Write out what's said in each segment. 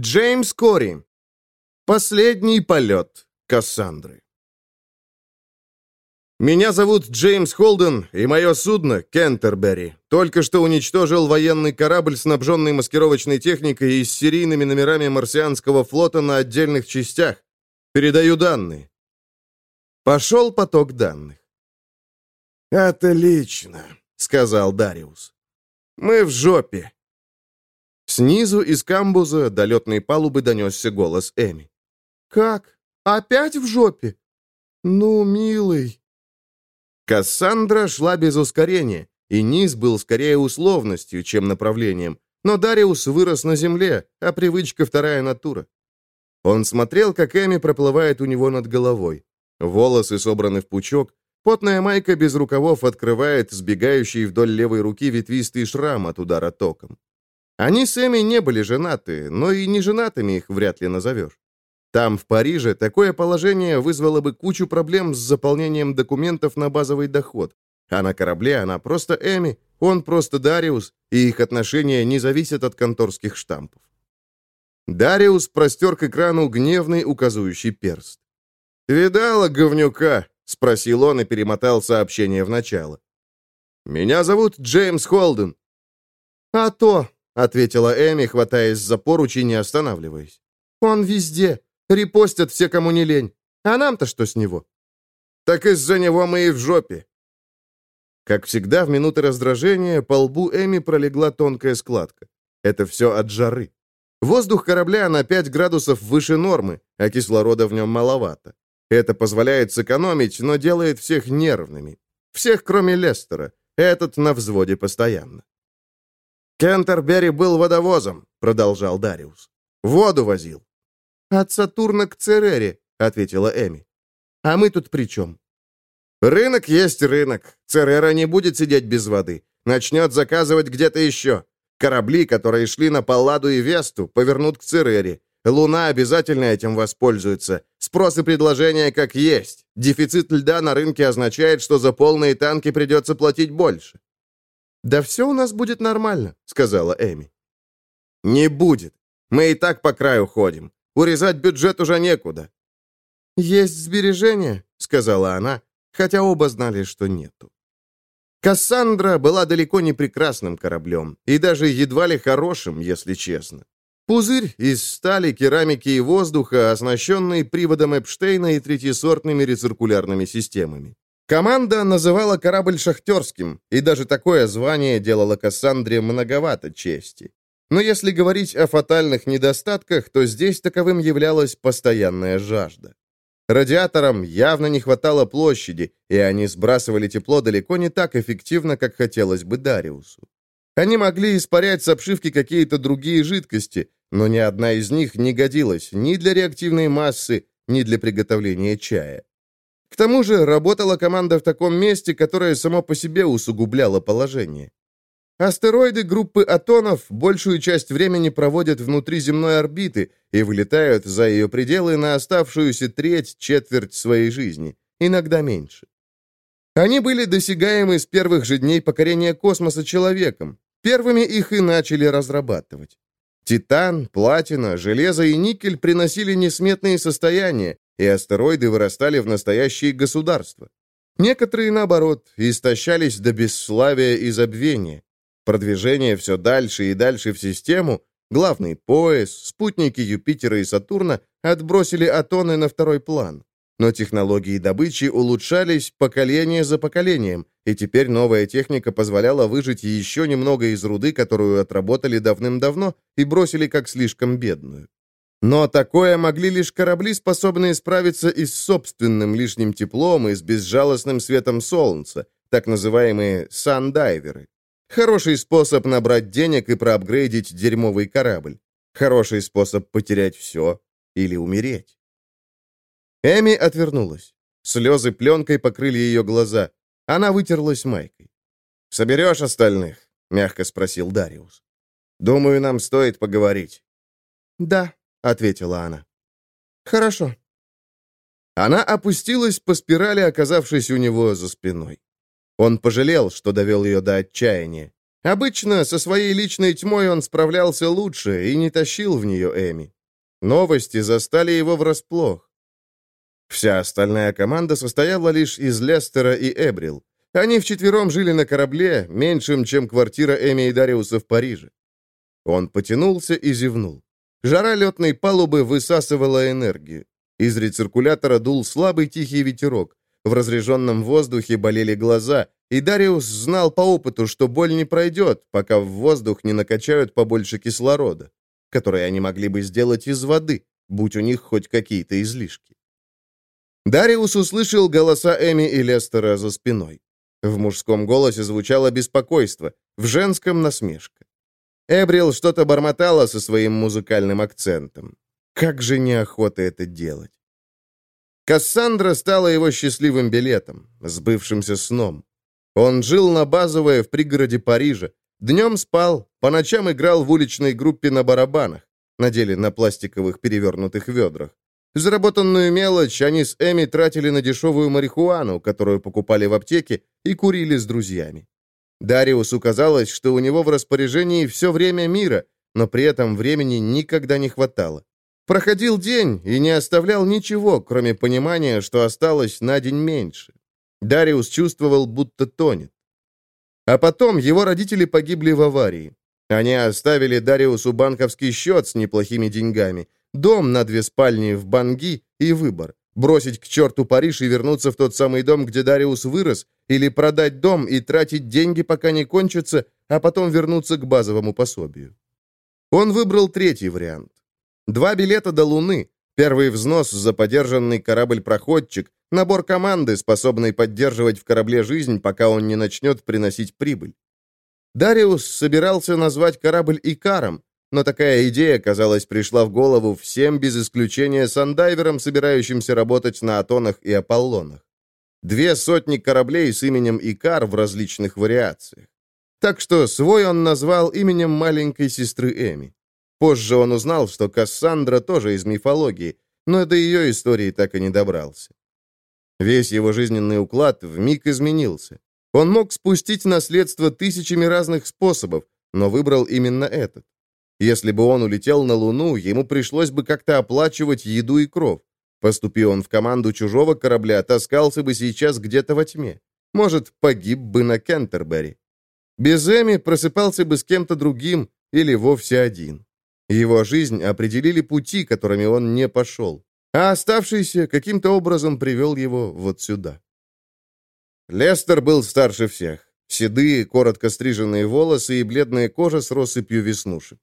Джеймс Кори. Последний полет Кассандры. Меня зовут Джеймс Холден, и мое судно, Кентербери, только что уничтожил военный корабль, снабженный маскировочной техникой и с серийными номерами марсианского флота на отдельных частях. Передаю данные. Пошел поток данных. «Отлично», — сказал Дариус. «Мы в жопе». Снизу из камбуза до летной палубы донесся голос Эми. «Как? Опять в жопе? Ну, милый...» Кассандра шла без ускорения, и низ был скорее условностью, чем направлением, но Дариус вырос на земле, а привычка вторая натура. Он смотрел, как Эми проплывает у него над головой. Волосы собраны в пучок, потная майка без рукавов открывает сбегающий вдоль левой руки ветвистый шрам от удара током. Они с Эми не были женаты, но и не женатыми их вряд ли назовешь. Там, в Париже, такое положение вызвало бы кучу проблем с заполнением документов на базовый доход. А на корабле она просто Эми, он просто Дариус, и их отношения не зависят от конторских штампов. Дариус простер к экрану гневный указующий перст. «Видала говнюка?» — спросил он и перемотал сообщение в начало. «Меня зовут Джеймс Холден». «А то», — ответила Эми, хватаясь за поруч и не останавливаясь. «Он везде. Репостят все, кому не лень. А нам-то что с него? Так из-за него мы и в жопе. Как всегда, в минуты раздражения по лбу Эми пролегла тонкая складка. Это все от жары. Воздух корабля на 5 градусов выше нормы, а кислорода в нем маловато. Это позволяет сэкономить, но делает всех нервными. Всех, кроме Лестера. Этот на взводе постоянно. «Кентербери был водовозом», — продолжал Дариус. «Воду возил. «От Сатурна к Церере», — ответила Эми. «А мы тут при чем?» «Рынок есть рынок. Церера не будет сидеть без воды. Начнет заказывать где-то еще. Корабли, которые шли на Палладу и Весту, повернут к Церере. Луна обязательно этим воспользуется. Спрос и предложение как есть. Дефицит льда на рынке означает, что за полные танки придется платить больше». «Да все у нас будет нормально», — сказала Эми. «Не будет. Мы и так по краю ходим. Урезать бюджет уже некуда». «Есть сбережения», — сказала она, хотя оба знали, что нету. Кассандра была далеко не прекрасным кораблем, и даже едва ли хорошим, если честно. Пузырь из стали, керамики и воздуха, оснащенный приводом Эпштейна и третьесортными рециркулярными системами. Команда называла корабль шахтерским, и даже такое звание делало Кассандре многовато чести. Но если говорить о фатальных недостатках, то здесь таковым являлась постоянная жажда. Радиаторам явно не хватало площади, и они сбрасывали тепло далеко не так эффективно, как хотелось бы Дариусу. Они могли испарять с обшивки какие-то другие жидкости, но ни одна из них не годилась ни для реактивной массы, ни для приготовления чая. К тому же работала команда в таком месте, которое само по себе усугубляло положение. Астероиды группы Атонов большую часть времени проводят внутри земной орбиты и вылетают за ее пределы на оставшуюся треть-четверть своей жизни, иногда меньше. Они были досягаемы с первых же дней покорения космоса человеком. Первыми их и начали разрабатывать. Титан, платина, железо и никель приносили несметные состояния, и астероиды вырастали в настоящие государства. Некоторые, наоборот, истощались до бесславия и забвения. Продвижение все дальше и дальше в систему, главный пояс, спутники Юпитера и Сатурна отбросили Атоны на второй план. Но технологии добычи улучшались поколение за поколением, и теперь новая техника позволяла выжить еще немного из руды, которую отработали давным-давно и бросили как слишком бедную. Но такое могли лишь корабли, способные справиться и с собственным лишним теплом, и с безжалостным светом солнца, так называемые сандайверы. Хороший способ набрать денег и проапгрейдить дерьмовый корабль. Хороший способ потерять все или умереть. Эми отвернулась. Слезы пленкой покрыли ее глаза. Она вытерлась майкой. «Соберешь остальных?» — мягко спросил Дариус. «Думаю, нам стоит поговорить». «Да», — ответила она. «Хорошо». Она опустилась по спирали, оказавшись у него за спиной. Он пожалел, что довел ее до отчаяния. Обычно со своей личной тьмой он справлялся лучше и не тащил в нее Эми. Новости застали его врасплох. Вся остальная команда состояла лишь из Лестера и Эбрил. Они вчетвером жили на корабле, меньшем, чем квартира Эми и Дариуса в Париже. Он потянулся и зевнул. Жара летной палубы высасывала энергию. Из рециркулятора дул слабый тихий ветерок. В разреженном воздухе болели глаза, и Дариус знал по опыту, что боль не пройдет, пока в воздух не накачают побольше кислорода, который они могли бы сделать из воды, будь у них хоть какие-то излишки. Дариус услышал голоса Эми и Лестера за спиной. В мужском голосе звучало беспокойство, в женском — насмешка. Эбрил что-то бормотала со своим музыкальным акцентом. Как же неохота это делать. Кассандра стала его счастливым билетом, сбывшимся сном. Он жил на базовое в пригороде Парижа. Днем спал, по ночам играл в уличной группе на барабанах, на деле на пластиковых перевернутых ведрах. Заработанную мелочь они с Эми тратили на дешевую марихуану, которую покупали в аптеке, и курили с друзьями. Дариусу казалось, что у него в распоряжении все время мира, но при этом времени никогда не хватало. Проходил день и не оставлял ничего, кроме понимания, что осталось на день меньше. Дариус чувствовал, будто тонет. А потом его родители погибли в аварии. Они оставили Дариусу банковский счет с неплохими деньгами, дом на две спальни в Банги и выбор – бросить к черту Париж и вернуться в тот самый дом, где Дариус вырос, или продать дом и тратить деньги, пока не кончатся, а потом вернуться к базовому пособию. Он выбрал третий вариант. Два билета до Луны, первый взнос за подержанный корабль-проходчик, Набор команды, способной поддерживать в корабле жизнь, пока он не начнет приносить прибыль. Дариус собирался назвать корабль Икаром, но такая идея, казалось, пришла в голову всем без исключения сандайверам, собирающимся работать на Атонах и Аполлонах. Две сотни кораблей с именем Икар в различных вариациях. Так что свой он назвал именем маленькой сестры Эми. Позже он узнал, что Кассандра тоже из мифологии, но до ее истории так и не добрался. Весь его жизненный уклад вмиг изменился. Он мог спустить наследство тысячами разных способов, но выбрал именно этот. Если бы он улетел на Луну, ему пришлось бы как-то оплачивать еду и кров. Поступи он в команду чужого корабля, таскался бы сейчас где-то во тьме. Может, погиб бы на Кентербери. Без Эми просыпался бы с кем-то другим или вовсе один. Его жизнь определили пути, которыми он не пошел а оставшийся каким-то образом привел его вот сюда. Лестер был старше всех. Седые, коротко стриженные волосы и бледная кожа с россыпью веснушек.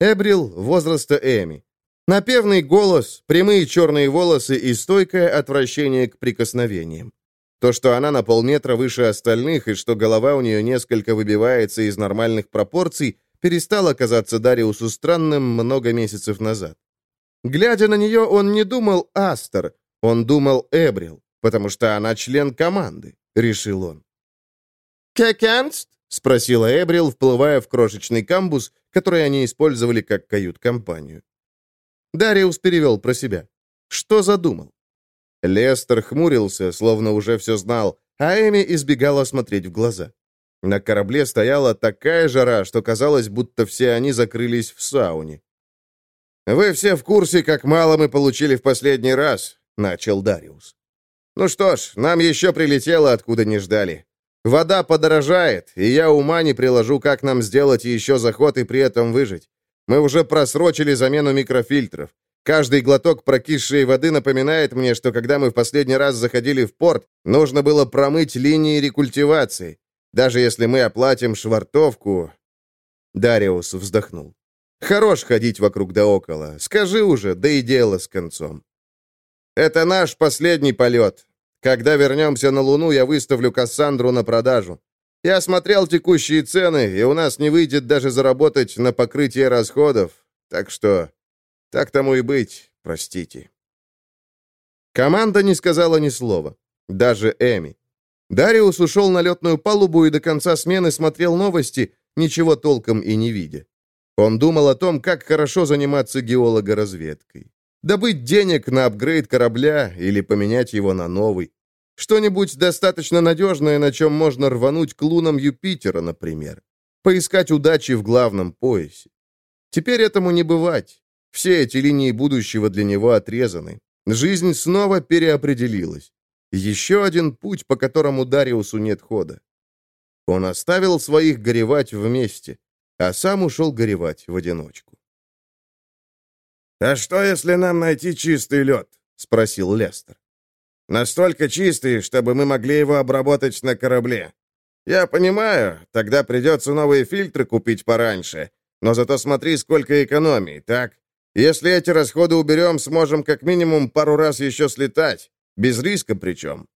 Эбрил возраста Эми. Напевный голос, прямые черные волосы и стойкое отвращение к прикосновениям. То, что она на полметра выше остальных и что голова у нее несколько выбивается из нормальных пропорций, перестало казаться Дариусу странным много месяцев назад. Глядя на нее, он не думал Астер, он думал Эбрил, потому что она член команды, решил он. «Кекенст?» — спросила Эбрил, вплывая в крошечный камбус, который они использовали как кают-компанию. Дариус перевел про себя. Что задумал? Лестер хмурился, словно уже все знал, а Эми избегала смотреть в глаза. На корабле стояла такая жара, что казалось, будто все они закрылись в сауне. «Вы все в курсе, как мало мы получили в последний раз», — начал Дариус. «Ну что ж, нам еще прилетело, откуда не ждали. Вода подорожает, и я ума не приложу, как нам сделать еще заход и при этом выжить. Мы уже просрочили замену микрофильтров. Каждый глоток прокисшей воды напоминает мне, что когда мы в последний раз заходили в порт, нужно было промыть линии рекультивации. Даже если мы оплатим швартовку...» Дариус вздохнул. Хорош ходить вокруг да около. Скажи уже, да и дело с концом. Это наш последний полет. Когда вернемся на Луну, я выставлю Кассандру на продажу. Я смотрел текущие цены, и у нас не выйдет даже заработать на покрытие расходов. Так что, так тому и быть, простите. Команда не сказала ни слова. Даже Эми. Дариус ушел на летную палубу и до конца смены смотрел новости, ничего толком и не видя. Он думал о том, как хорошо заниматься геологоразведкой. Добыть денег на апгрейд корабля или поменять его на новый. Что-нибудь достаточно надежное, на чем можно рвануть к лунам Юпитера, например. поискать удачи в главном поясе. Теперь этому не бывать. Все эти линии будущего для него отрезаны. Жизнь снова переопределилась. Еще один путь, по которому Дариусу нет хода. Он оставил своих горевать вместе, а сам ушел горевать в одиночку. «А что, если нам найти чистый лед?» — спросил Лестер. «Настолько чистый, чтобы мы могли его обработать на корабле. Я понимаю, тогда придется новые фильтры купить пораньше, но зато смотри, сколько экономий, так? Если эти расходы уберем, сможем как минимум пару раз еще слетать, без риска причем».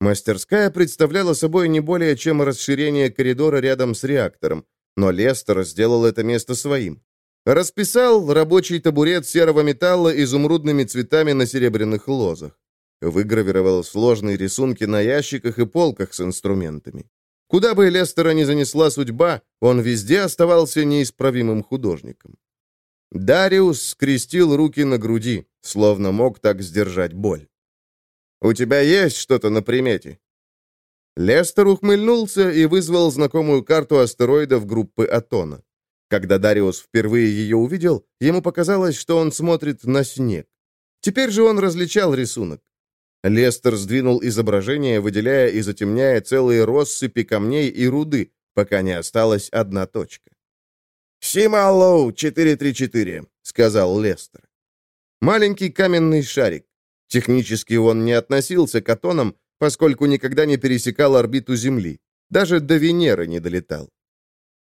Мастерская представляла собой не более чем расширение коридора рядом с реактором, но Лестер сделал это место своим. Расписал рабочий табурет серого металла изумрудными цветами на серебряных лозах. Выгравировал сложные рисунки на ящиках и полках с инструментами. Куда бы Лестера ни занесла судьба, он везде оставался неисправимым художником. Дариус скрестил руки на груди, словно мог так сдержать боль. «У тебя есть что-то на примете?» Лестер ухмыльнулся и вызвал знакомую карту астероидов группы Атона. Когда Дариус впервые ее увидел, ему показалось, что он смотрит на снег. Теперь же он различал рисунок. Лестер сдвинул изображение, выделяя и затемняя целые россыпи камней и руды, пока не осталась одна точка. «Сималоу 434», — сказал Лестер. Маленький каменный шарик. Технически он не относился к атонам, поскольку никогда не пересекал орбиту Земли. Даже до Венеры не долетал.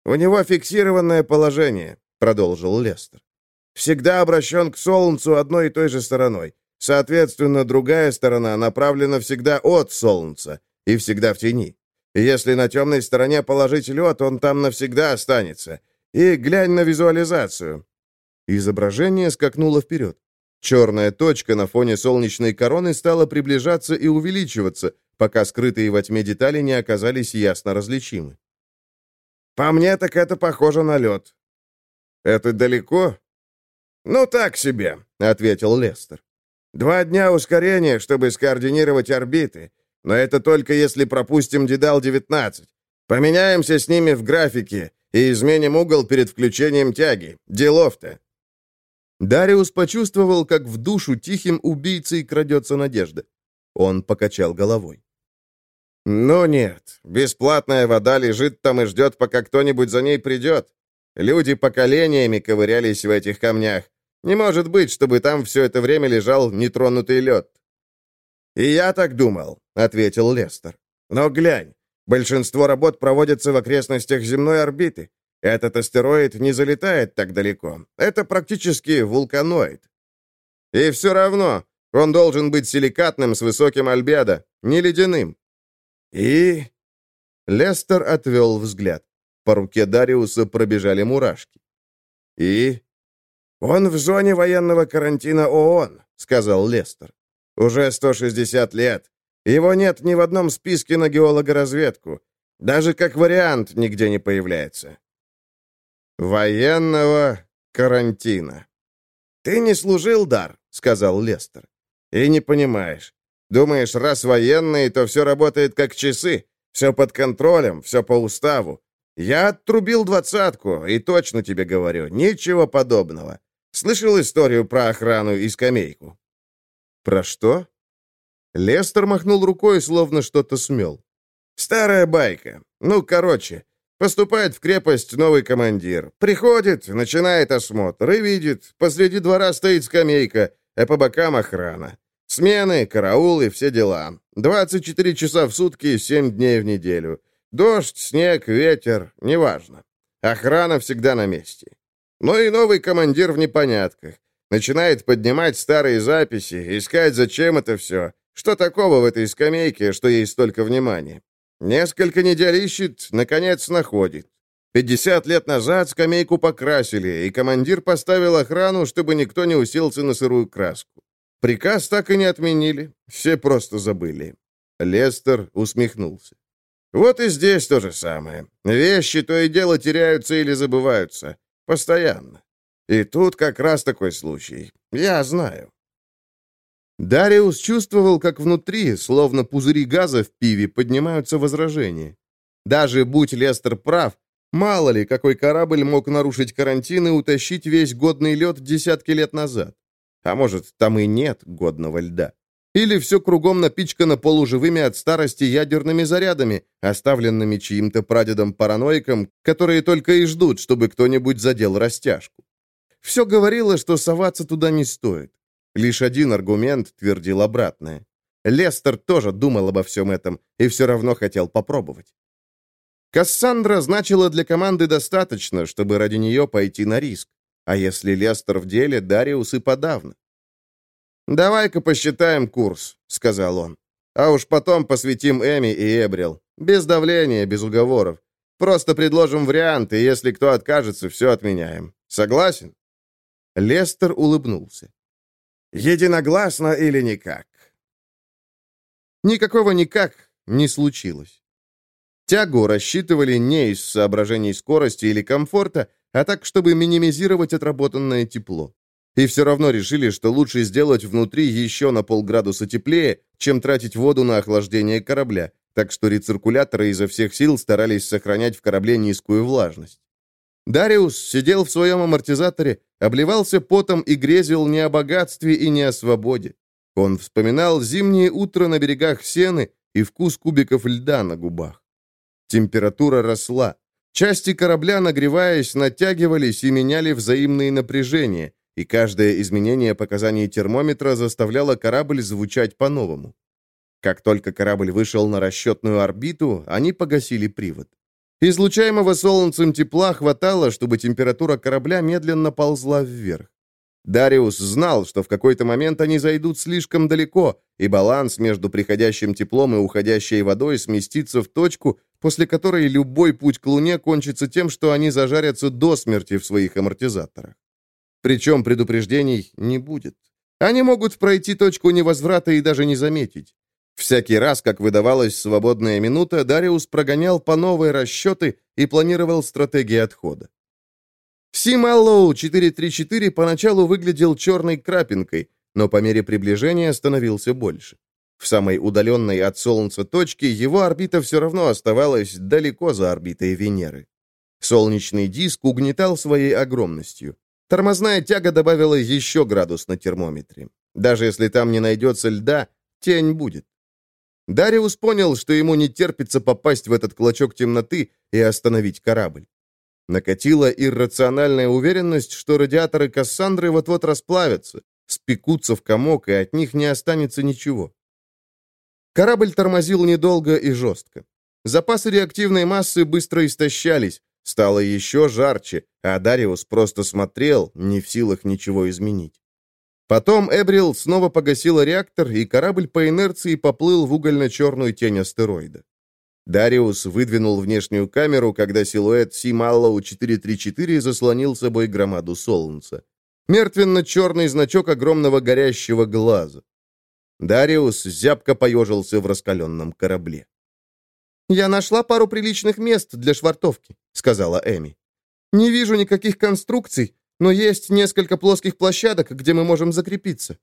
«У него фиксированное положение», — продолжил Лестер. «Всегда обращен к Солнцу одной и той же стороной. Соответственно, другая сторона направлена всегда от Солнца и всегда в тени. Если на темной стороне положить лед, он там навсегда останется. И глянь на визуализацию». Изображение скакнуло вперед. Черная точка на фоне солнечной короны стала приближаться и увеличиваться, пока скрытые во тьме детали не оказались ясно различимы. «По мне так это похоже на лед». «Это далеко?» «Ну, так себе», — ответил Лестер. «Два дня ускорения, чтобы скоординировать орбиты. Но это только если пропустим Дедал-19. Поменяемся с ними в графике и изменим угол перед включением тяги. Делов-то». Дариус почувствовал, как в душу тихим убийцей крадется надежда. Он покачал головой. «Ну нет, бесплатная вода лежит там и ждет, пока кто-нибудь за ней придет. Люди поколениями ковырялись в этих камнях. Не может быть, чтобы там все это время лежал нетронутый лед». «И я так думал», — ответил Лестер. «Но глянь, большинство работ проводятся в окрестностях земной орбиты. Этот астероид не залетает так далеко. Это практически вулканоид. И все равно он должен быть силикатным с высоким альбедо, не ледяным. И... Лестер отвел взгляд. По руке Дариуса пробежали мурашки. «И?» «Он в зоне военного карантина ООН», — сказал Лестер. «Уже 160 лет. Его нет ни в одном списке на геологоразведку. Даже как вариант нигде не появляется. «Военного карантина». «Ты не служил, Дар», — сказал Лестер. «И не понимаешь. Думаешь, раз военный, то все работает как часы. Все под контролем, все по уставу. Я отрубил двадцатку, и точно тебе говорю, ничего подобного. Слышал историю про охрану и скамейку?» «Про что?» Лестер махнул рукой, словно что-то смел. «Старая байка. Ну, короче, Поступает в крепость новый командир. Приходит, начинает осмотр и видит, посреди двора стоит скамейка, а по бокам охрана. Смены, караулы, все дела. 24 часа в сутки, 7 дней в неделю. Дождь, снег, ветер, неважно. Охрана всегда на месте. Ну и новый командир в непонятках. Начинает поднимать старые записи, искать, зачем это все. Что такого в этой скамейке, что ей столько внимания? Несколько недель ищет, наконец находит. Пятьдесят лет назад скамейку покрасили, и командир поставил охрану, чтобы никто не уселся на сырую краску. Приказ так и не отменили, все просто забыли. Лестер усмехнулся. Вот и здесь то же самое. Вещи то и дело теряются или забываются. Постоянно. И тут как раз такой случай. Я знаю. Дариус чувствовал, как внутри, словно пузыри газа в пиве, поднимаются возражения. Даже будь Лестер прав, Мало ли, какой корабль мог нарушить карантин и утащить весь годный лед десятки лет назад. А может, там и нет годного льда. Или все кругом напичкано полуживыми от старости ядерными зарядами, оставленными чьим-то прадедом-параноиком, которые только и ждут, чтобы кто-нибудь задел растяжку. Все говорило, что соваться туда не стоит. Лишь один аргумент твердил обратное. Лестер тоже думал обо всем этом и все равно хотел попробовать. Кассандра значила для команды достаточно, чтобы ради нее пойти на риск. А если Лестер в деле, Дариус и подавно. «Давай-ка посчитаем курс», — сказал он. «А уж потом посвятим Эми и Эбрил. Без давления, без уговоров. Просто предложим варианты, и если кто откажется, все отменяем. Согласен?» Лестер улыбнулся. «Единогласно или никак?» Никакого никак не случилось. Тягу рассчитывали не из соображений скорости или комфорта, а так, чтобы минимизировать отработанное тепло. И все равно решили, что лучше сделать внутри еще на полградуса теплее, чем тратить воду на охлаждение корабля, так что рециркуляторы изо всех сил старались сохранять в корабле низкую влажность. Дариус сидел в своем амортизаторе, обливался потом и грезил не о богатстве и не о свободе. Он вспоминал зимнее утро на берегах Сены и вкус кубиков льда на губах. Температура росла. Части корабля, нагреваясь, натягивались и меняли взаимные напряжения, и каждое изменение показаний термометра заставляло корабль звучать по-новому. Как только корабль вышел на расчетную орбиту, они погасили привод. Излучаемого солнцем тепла хватало, чтобы температура корабля медленно ползла вверх. Дариус знал, что в какой-то момент они зайдут слишком далеко, и баланс между приходящим теплом и уходящей водой сместится в точку, после которой любой путь к Луне кончится тем, что они зажарятся до смерти в своих амортизаторах. Причем предупреждений не будет. Они могут пройти точку невозврата и даже не заметить. Всякий раз, как выдавалась свободная минута, Дариус прогонял по новой расчеты и планировал стратегии отхода. Сималлоу 434 поначалу выглядел черной крапинкой, но по мере приближения становился больше. В самой удаленной от Солнца точке его орбита все равно оставалась далеко за орбитой Венеры. Солнечный диск угнетал своей огромностью. Тормозная тяга добавила еще градус на термометре. Даже если там не найдется льда, тень будет. Дариус понял, что ему не терпится попасть в этот клочок темноты и остановить корабль. Накатила иррациональная уверенность, что радиаторы Кассандры вот-вот расплавятся, спекутся в комок, и от них не останется ничего. Корабль тормозил недолго и жестко. Запасы реактивной массы быстро истощались, стало еще жарче, а Дариус просто смотрел, не в силах ничего изменить. Потом Эбрил снова погасила реактор, и корабль по инерции поплыл в угольно-черную тень астероида. Дариус выдвинул внешнюю камеру, когда силуэт Си-Маллоу 434 заслонил собой громаду солнца. Мертвенно-черный значок огромного горящего глаза. Дариус зябко поежился в раскаленном корабле. «Я нашла пару приличных мест для швартовки», — сказала Эми. «Не вижу никаких конструкций, но есть несколько плоских площадок, где мы можем закрепиться».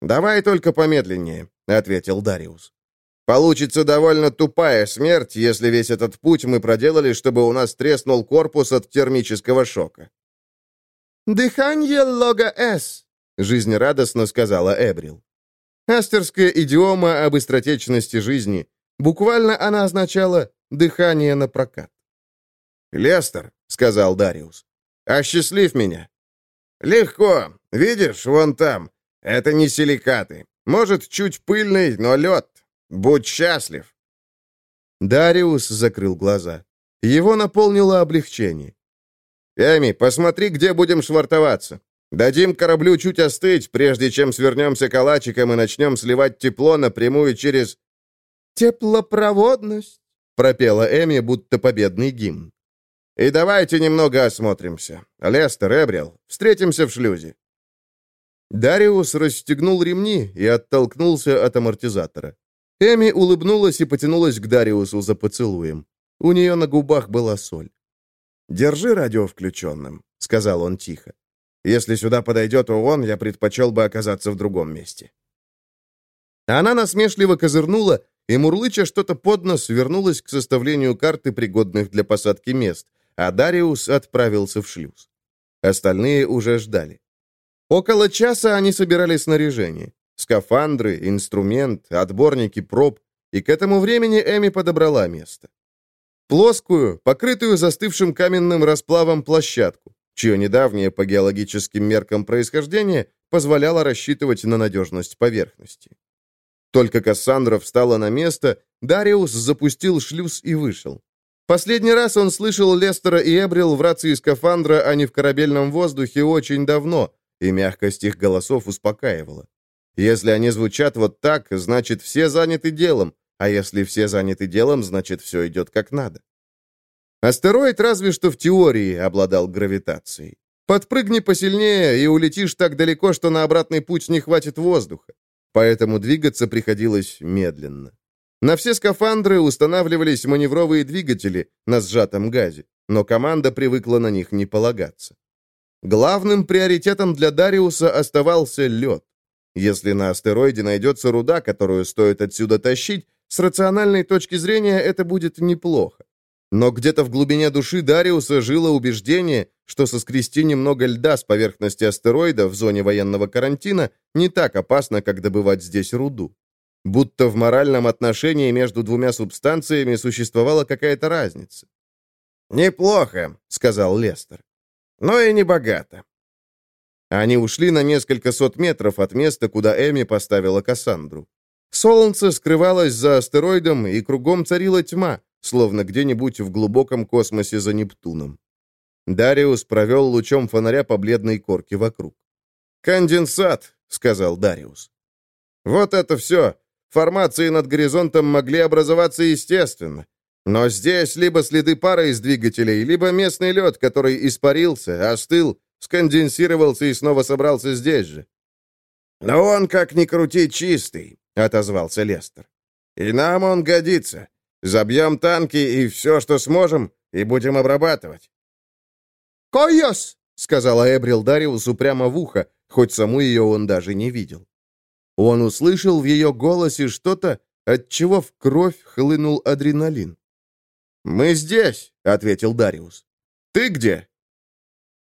«Давай только помедленнее», — ответил Дариус. Получится довольно тупая смерть, если весь этот путь мы проделали, чтобы у нас треснул корпус от термического шока. «Дыхание лога-С», — жизнерадостно сказала Эбрил. Астерская идиома об быстротечности жизни. Буквально она означала «дыхание на прокат». «Лестер», — сказал Дариус, — «осчастлив меня». «Легко. Видишь, вон там. Это не силикаты. Может, чуть пыльный, но лед. Будь счастлив!» Дариус закрыл глаза. Его наполнило облегчение. «Эми, посмотри, где будем швартоваться. Дадим кораблю чуть остыть, прежде чем свернемся калачиком и начнем сливать тепло напрямую через...» «Теплопроводность», — пропела Эми, будто победный гимн. «И давайте немного осмотримся. Лестер, Эбрил, встретимся в шлюзе». Дариус расстегнул ремни и оттолкнулся от амортизатора. Эми улыбнулась и потянулась к Дариусу за поцелуем. У нее на губах была соль. «Держи радио включенным», — сказал он тихо. «Если сюда подойдет ООН, я предпочел бы оказаться в другом месте». Она насмешливо козырнула, и, мурлыча что-то под нос, вернулась к составлению карты, пригодных для посадки мест, а Дариус отправился в шлюз. Остальные уже ждали. Около часа они собирали снаряжение. Скафандры, инструмент, отборники проб, и к этому времени Эми подобрала место. Плоскую, покрытую застывшим каменным расплавом площадку, чье недавнее по геологическим меркам происхождение позволяло рассчитывать на надежность поверхности. Только Кассандра встала на место, Дариус запустил шлюз и вышел. Последний раз он слышал Лестера и Эбрил в рации скафандра, а не в корабельном воздухе, очень давно, и мягкость их голосов успокаивала. Если они звучат вот так, значит, все заняты делом, а если все заняты делом, значит, все идет как надо. Астероид разве что в теории обладал гравитацией. Подпрыгни посильнее и улетишь так далеко, что на обратный путь не хватит воздуха. Поэтому двигаться приходилось медленно. На все скафандры устанавливались маневровые двигатели на сжатом газе, но команда привыкла на них не полагаться. Главным приоритетом для Дариуса оставался лед. Если на астероиде найдется руда, которую стоит отсюда тащить, с рациональной точки зрения это будет неплохо. Но где-то в глубине души Дариуса жило убеждение, что соскрести немного льда с поверхности астероида в зоне военного карантина не так опасно, как добывать здесь руду. Будто в моральном отношении между двумя субстанциями существовала какая-то разница. «Неплохо», — сказал Лестер. «Но и не богато». Они ушли на несколько сот метров от места, куда Эми поставила Кассандру. Солнце скрывалось за астероидом, и кругом царила тьма, словно где-нибудь в глубоком космосе за Нептуном. Дариус провел лучом фонаря по бледной корке вокруг. «Конденсат», — сказал Дариус. «Вот это все. Формации над горизонтом могли образоваться естественно. Но здесь либо следы пара из двигателей, либо местный лед, который испарился, остыл, сконденсировался и снова собрался здесь же. «Но он, как ни крути, чистый», — отозвался Лестер. «И нам он годится. Забьем танки и все, что сможем, и будем обрабатывать». «Койос!» — сказала Эбрил Дариусу прямо в ухо, хоть саму ее он даже не видел. Он услышал в ее голосе что-то, от чего в кровь хлынул адреналин. «Мы здесь», — ответил Дариус. «Ты где?»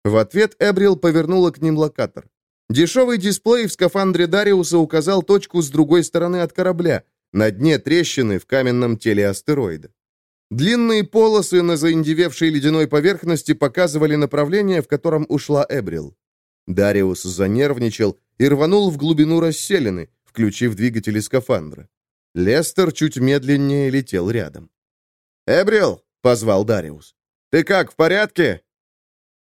В ответ Эбрил повернула к ним локатор. Дешевый дисплей в скафандре Дариуса указал точку с другой стороны от корабля, на дне трещины в каменном теле астероида. Длинные полосы на заиндевевшей ледяной поверхности показывали направление, в котором ушла Эбрил. Дариус занервничал и рванул в глубину расселены, включив двигатели скафандра. Лестер чуть медленнее летел рядом. «Эбрил!» — позвал Дариус. «Ты как, в порядке?»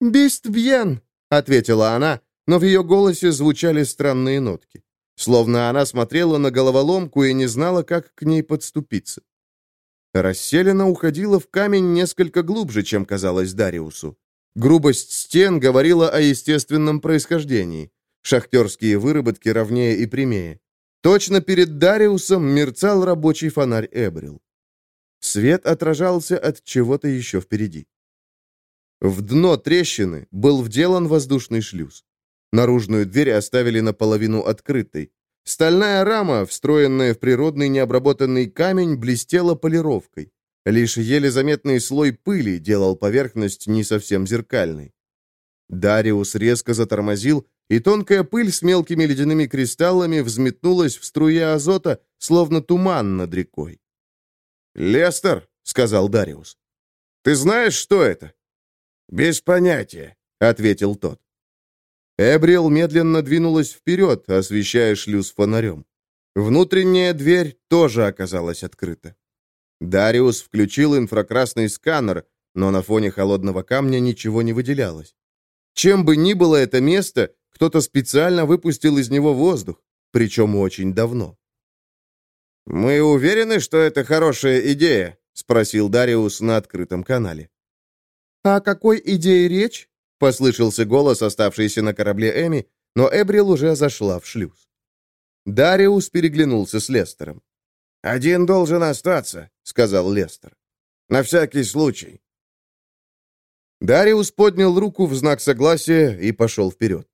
«Бист бьен!» — ответила она, но в ее голосе звучали странные нотки. Словно она смотрела на головоломку и не знала, как к ней подступиться. Расселена уходила в камень несколько глубже, чем казалось Дариусу. Грубость стен говорила о естественном происхождении. Шахтерские выработки ровнее и прямее. Точно перед Дариусом мерцал рабочий фонарь Эбрил. Свет отражался от чего-то еще впереди. В дно трещины был вделан воздушный шлюз. Наружную дверь оставили наполовину открытой. Стальная рама, встроенная в природный необработанный камень, блестела полировкой. Лишь еле заметный слой пыли делал поверхность не совсем зеркальной. Дариус резко затормозил, и тонкая пыль с мелкими ледяными кристаллами взметнулась в струе азота, словно туман над рекой. «Лестер», — сказал Дариус, — «ты знаешь, что это?» «Без понятия», — ответил тот. Эбрил медленно двинулась вперед, освещая шлюз фонарем. Внутренняя дверь тоже оказалась открыта. Дариус включил инфракрасный сканер, но на фоне холодного камня ничего не выделялось. Чем бы ни было это место, кто-то специально выпустил из него воздух, причем очень давно. «Мы уверены, что это хорошая идея?» — спросил Дариус на открытом канале. «О какой идее речь?» Послышался голос, оставшийся на корабле Эми, но Эбрил уже зашла в шлюз. Дариус переглянулся с Лестером. «Один должен остаться», — сказал Лестер. «На всякий случай». Дариус поднял руку в знак согласия и пошел вперед.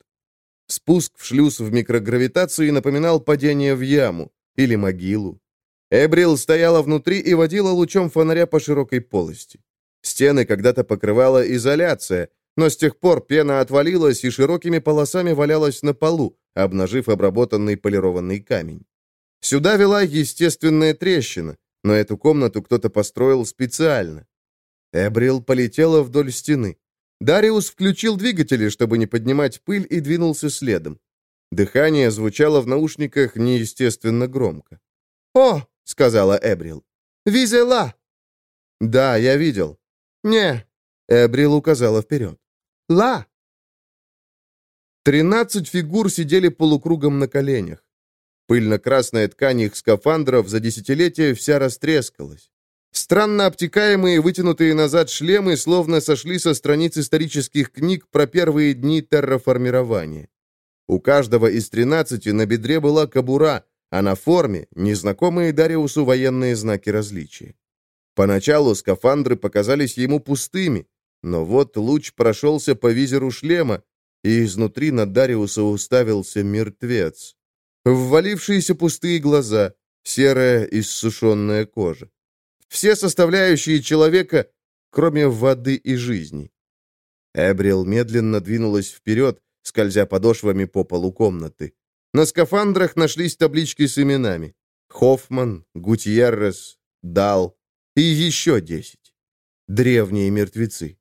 Спуск в шлюз в микрогравитации напоминал падение в яму или могилу. Эбрил стояла внутри и водила лучом фонаря по широкой полости. Стены когда-то покрывала изоляция, но с тех пор пена отвалилась и широкими полосами валялась на полу, обнажив обработанный полированный камень. Сюда вела естественная трещина, но эту комнату кто-то построил специально. Эбрил полетела вдоль стены. Дариус включил двигатели, чтобы не поднимать пыль, и двинулся следом. Дыхание звучало в наушниках неестественно громко. «О!» — сказала Эбрил. «Визела!» «Да, я видел». «Не». Эбрил указала вперед. «Ла!» Тринадцать фигур сидели полукругом на коленях. Пыльно-красная ткань их скафандров за десятилетия вся растрескалась. Странно обтекаемые, вытянутые назад шлемы словно сошли со страниц исторических книг про первые дни терраформирования. У каждого из тринадцати на бедре была кобура, а на форме — незнакомые Дариусу военные знаки различия. Поначалу скафандры показались ему пустыми, но вот луч прошелся по визеру шлема, и изнутри на Дариуса уставился мертвец. Ввалившиеся пустые глаза, серая иссушенная кожа. Все составляющие человека, кроме воды и жизни. Эбрил медленно двинулась вперед, скользя подошвами по полу комнаты. На скафандрах нашлись таблички с именами. Хоффман, Гутьеррес, Дал и еще десять. Древние мертвецы.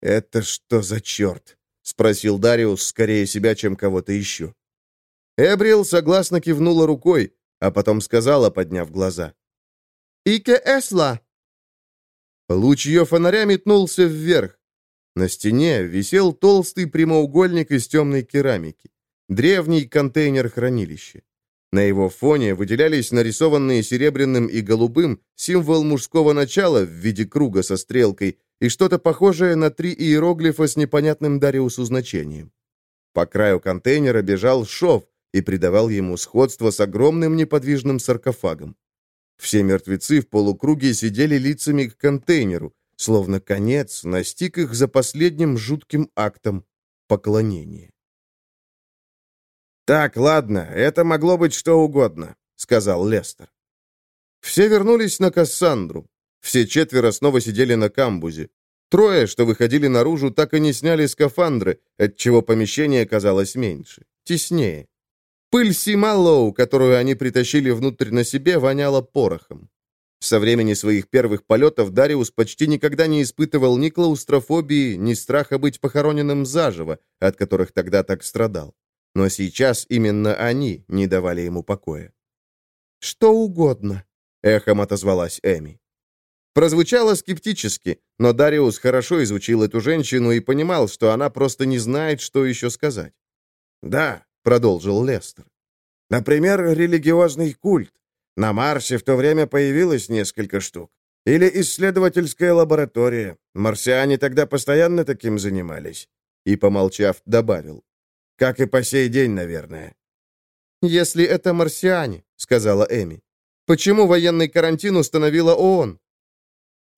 «Это что за черт?» — спросил Дариус скорее себя, чем кого-то еще. Эбрил согласно кивнула рукой, а потом сказала, подняв глаза. «Ике Эсла!» Луч ее фонаря метнулся вверх. На стене висел толстый прямоугольник из темной керамики. Древний контейнер-хранилище. На его фоне выделялись нарисованные серебряным и голубым символ мужского начала в виде круга со стрелкой и что-то похожее на три иероглифа с непонятным Дариусу значением. По краю контейнера бежал шов и придавал ему сходство с огромным неподвижным саркофагом. Все мертвецы в полукруге сидели лицами к контейнеру, словно конец настиг их за последним жутким актом поклонения. «Так, ладно, это могло быть что угодно», — сказал Лестер. Все вернулись на Кассандру. Все четверо снова сидели на камбузе. Трое, что выходили наружу, так и не сняли скафандры, отчего помещение казалось меньше, теснее. Пыль Сималоу, которую они притащили внутрь на себе, воняла порохом. Со времени своих первых полетов Дариус почти никогда не испытывал ни клаустрофобии, ни страха быть похороненным заживо, от которых тогда так страдал. Но сейчас именно они не давали ему покоя. «Что угодно», — эхом отозвалась Эми. Прозвучало скептически, но Дариус хорошо изучил эту женщину и понимал, что она просто не знает, что еще сказать. «Да», — продолжил Лестер. «Например, религиозный культ. На Марсе в то время появилось несколько штук. Или исследовательская лаборатория. Марсиане тогда постоянно таким занимались». И, помолчав, добавил. Как и по сей день, наверное. «Если это марсиане», — сказала Эми, — «почему военный карантин установила ООН?»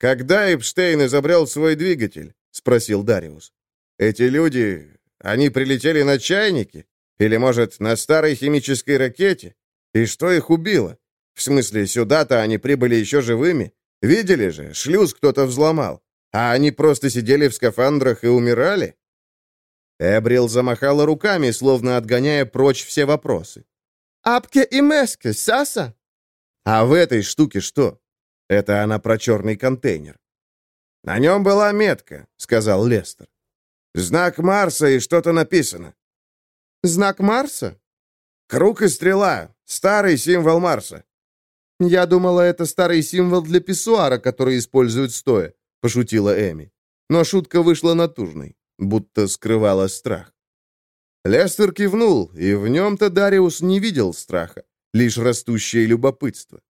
«Когда Эпштейн изобрел свой двигатель?» — спросил Дариус. «Эти люди, они прилетели на чайнике? Или, может, на старой химической ракете? И что их убило? В смысле, сюда-то они прибыли еще живыми? Видели же, шлюз кто-то взломал. А они просто сидели в скафандрах и умирали?» Эбрил замахала руками, словно отгоняя прочь все вопросы. «Апке и меске, Саса?» «А в этой штуке что?» Это она про черный контейнер. «На нем была метка», — сказал Лестер. «Знак Марса и что-то написано». «Знак Марса?» «Круг и стрела. Старый символ Марса». «Я думала, это старый символ для писсуара, который используют стоя», — пошутила Эми. Но шутка вышла натужной будто скрывала страх. Лестер кивнул, и в нем-то Дариус не видел страха, лишь растущее любопытство.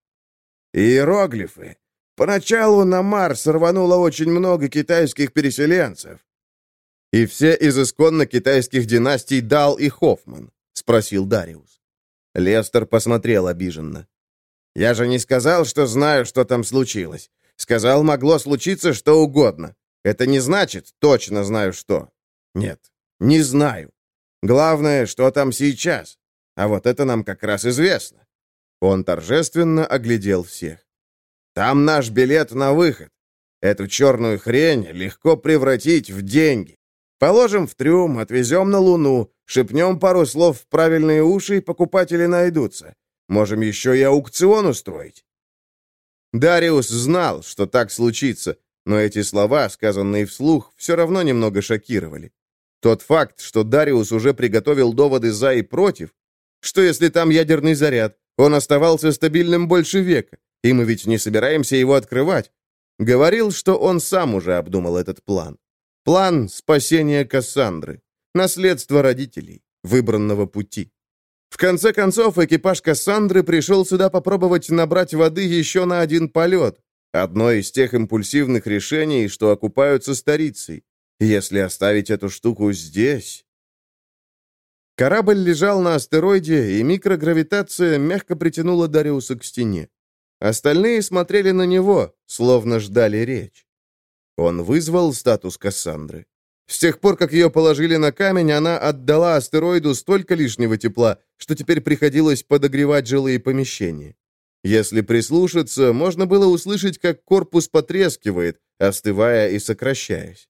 «Иероглифы. Поначалу на Марс рвануло очень много китайских переселенцев». «И все из исконно китайских династий Дал и Хоффман?» — спросил Дариус. Лестер посмотрел обиженно. «Я же не сказал, что знаю, что там случилось. Сказал, могло случиться что угодно. Это не значит, точно знаю что. Нет, не знаю. Главное, что там сейчас. А вот это нам как раз известно. Он торжественно оглядел всех. Там наш билет на выход. Эту черную хрень легко превратить в деньги. Положим в трюм, отвезем на Луну, шепнем пару слов в правильные уши, и покупатели найдутся. Можем еще и аукцион устроить». Дариус знал, что так случится, но эти слова, сказанные вслух, все равно немного шокировали. Тот факт, что Дариус уже приготовил доводы «за» и «против», что если там ядерный заряд, он оставался стабильным больше века, и мы ведь не собираемся его открывать, говорил, что он сам уже обдумал этот план. План спасения Кассандры, наследство родителей, выбранного пути. В конце концов, экипаж Кассандры пришел сюда попробовать набрать воды еще на один полет, одно из тех импульсивных решений, что окупаются старицей. Если оставить эту штуку здесь... Корабль лежал на астероиде, и микрогравитация мягко притянула Дариуса к стене. Остальные смотрели на него, словно ждали речь. Он вызвал статус Кассандры. С тех пор, как ее положили на камень, она отдала астероиду столько лишнего тепла, что теперь приходилось подогревать жилые помещения. Если прислушаться, можно было услышать, как корпус потрескивает, остывая и сокращаясь.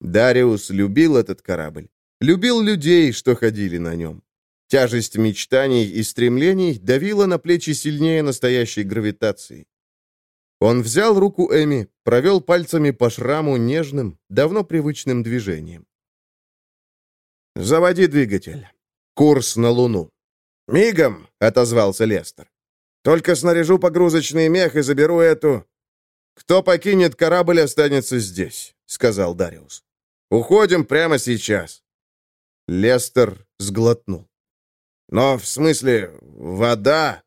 Дариус любил этот корабль, любил людей, что ходили на нем. Тяжесть мечтаний и стремлений давила на плечи сильнее настоящей гравитации. Он взял руку Эми, провел пальцами по шраму нежным, давно привычным движением. «Заводи двигатель. Курс на Луну». «Мигом!» — отозвался Лестер. «Только снаряжу погрузочный мех и заберу эту...» «Кто покинет корабль, останется здесь», — сказал Дариус. «Уходим прямо сейчас». Лестер сглотнул. «Но, в смысле, вода...»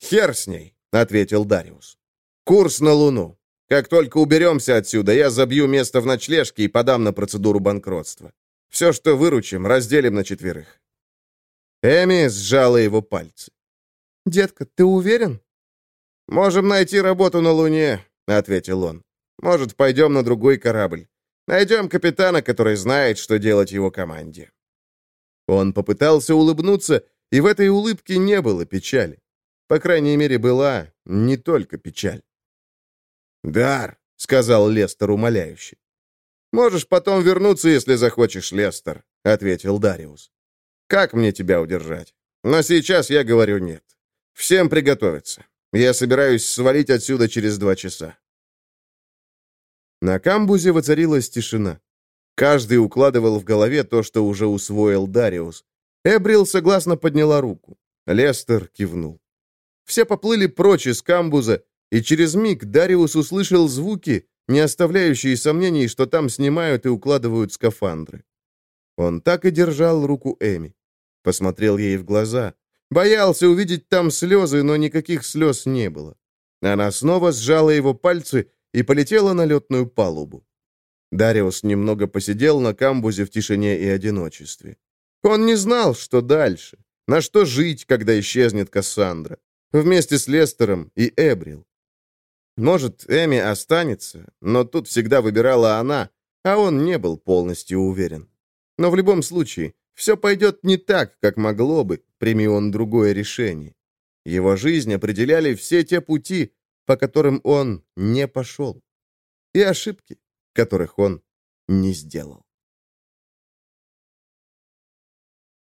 «Хер с ней», — ответил Дариус. Курс на Луну. Как только уберемся отсюда, я забью место в ночлежке и подам на процедуру банкротства. Все, что выручим, разделим на четверых». Эми сжала его пальцы. «Детка, ты уверен?» «Можем найти работу на Луне», — ответил он. «Может, пойдем на другой корабль. Найдем капитана, который знает, что делать его команде». Он попытался улыбнуться, и в этой улыбке не было печали. По крайней мере, была не только печаль. «Дар», — сказал Лестер умоляюще. «Можешь потом вернуться, если захочешь, Лестер», — ответил Дариус. «Как мне тебя удержать? Но сейчас я говорю нет. Всем приготовиться. Я собираюсь свалить отсюда через два часа». На камбузе воцарилась тишина. Каждый укладывал в голове то, что уже усвоил Дариус. Эбрил согласно подняла руку. Лестер кивнул. Все поплыли прочь из камбуза, и через миг Дариус услышал звуки, не оставляющие сомнений, что там снимают и укладывают скафандры. Он так и держал руку Эми. Посмотрел ей в глаза. Боялся увидеть там слезы, но никаких слез не было. Она снова сжала его пальцы и полетела на летную палубу. Дариус немного посидел на камбузе в тишине и одиночестве. Он не знал, что дальше, на что жить, когда исчезнет Кассандра, вместе с Лестером и Эбрил. Может, Эми останется, но тут всегда выбирала она, а он не был полностью уверен. Но в любом случае, все пойдет не так, как могло бы, прими он другое решение. Его жизнь определяли все те пути, по которым он не пошел. И ошибки, которых он не сделал.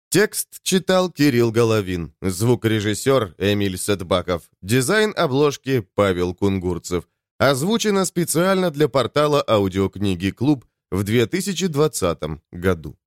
Текст читал Кирилл Головин, звукорежиссер Эмиль Садбаков, дизайн обложки Павел Кунгурцев. Озвучено специально для портала аудиокниги «Клуб» в 2020 году.